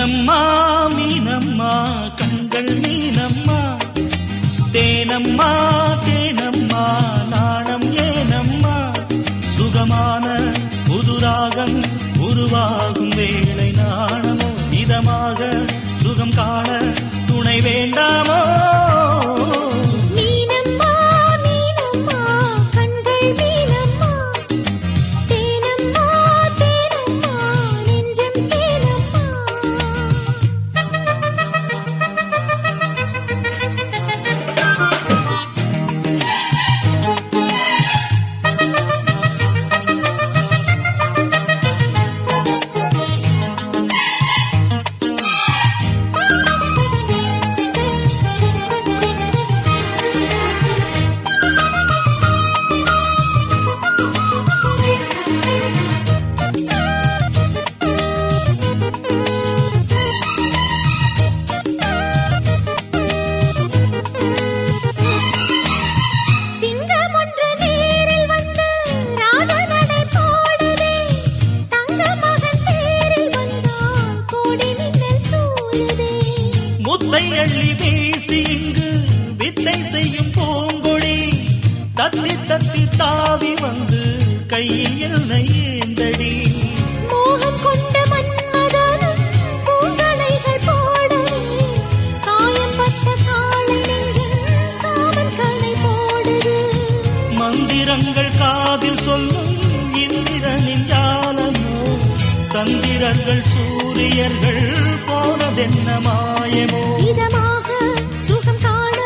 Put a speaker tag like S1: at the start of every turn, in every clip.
S1: மீனம்மா மீனம்மா கண்கள் மீனம்மா. தேனம்மா தேனம்மா நாணம் ஏனம்மா. சுகமான புதுராகம் உருவாகும் வேலை நாணமோ இதமாக சுகம் காண துணை வேண்டாமோ?
S2: முத்தை அள்ளி வீசி இங்கு வித்தை செய்யும் பூங்கொடி. தத்தி தத்தி தாவி வந்து கையில் ஏந்தடி
S1: மோகம் கொண்ட
S2: மந்திரங்கள் காதில் சொல்லும் இந்திரனின் ஜாலமோ சந்திரர்கள் சூரியர்கள் போனதென்ன மாயமோ?
S1: இதமாக சுகம் காண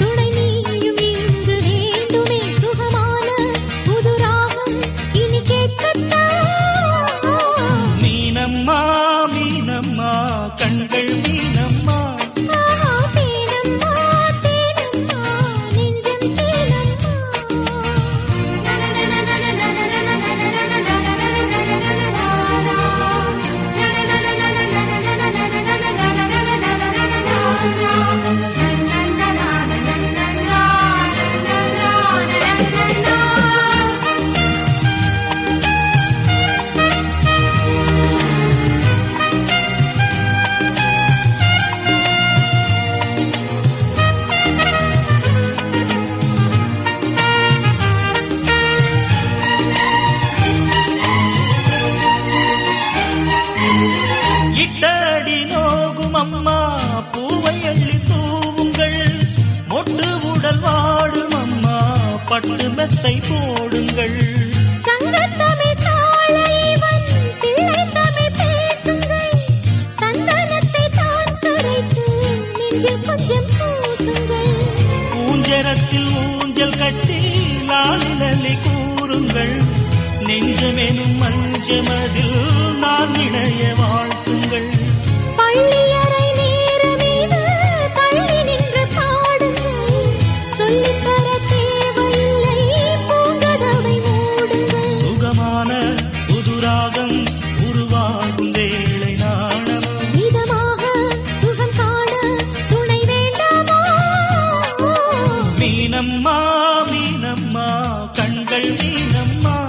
S1: துணை நீயும் இங்கு வேண்டுமே. சுகமான புது ராகம் இனி கேட்கத்தான்
S2: மீனம்மா மீனம்மா கண்கள்
S1: கொஞ்சம் பூசுங்கள்.
S2: ஊஞ்சரத்தில் ஊஞ்சல் கட்டி லாலிலி கூறுங்கள். நெஞ்சமெனும் மஞ்சமதில் நான் இணைய
S1: மீனம்மா மீனம்மா கண்கள்
S2: மீனம்மா.